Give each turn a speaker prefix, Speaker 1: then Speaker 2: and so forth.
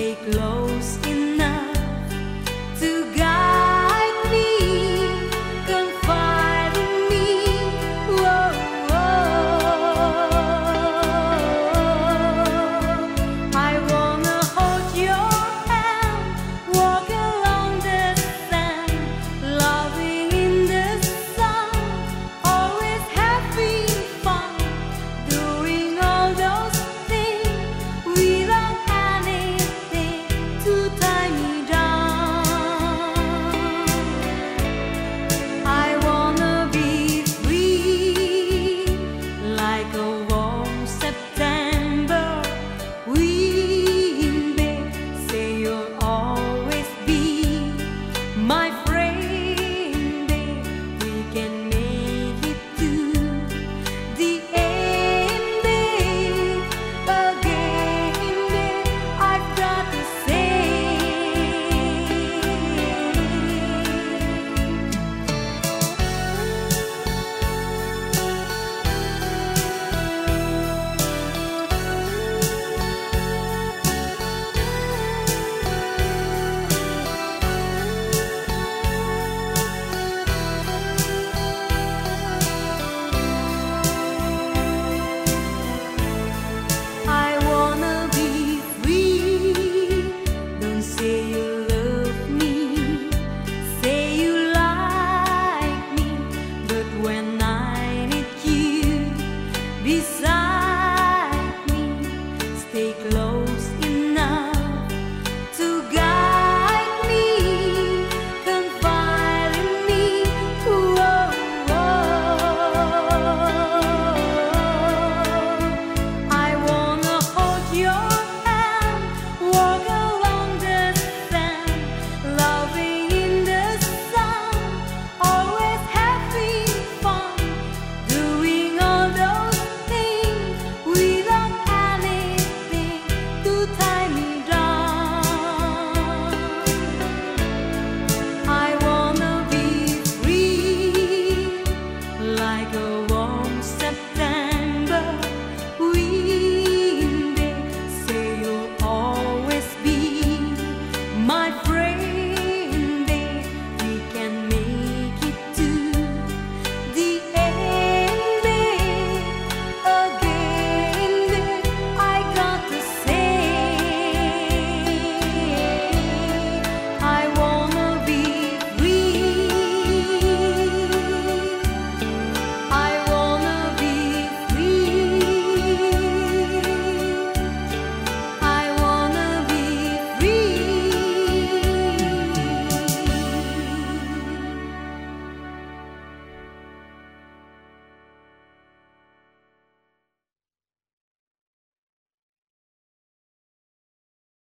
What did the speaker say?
Speaker 1: take low.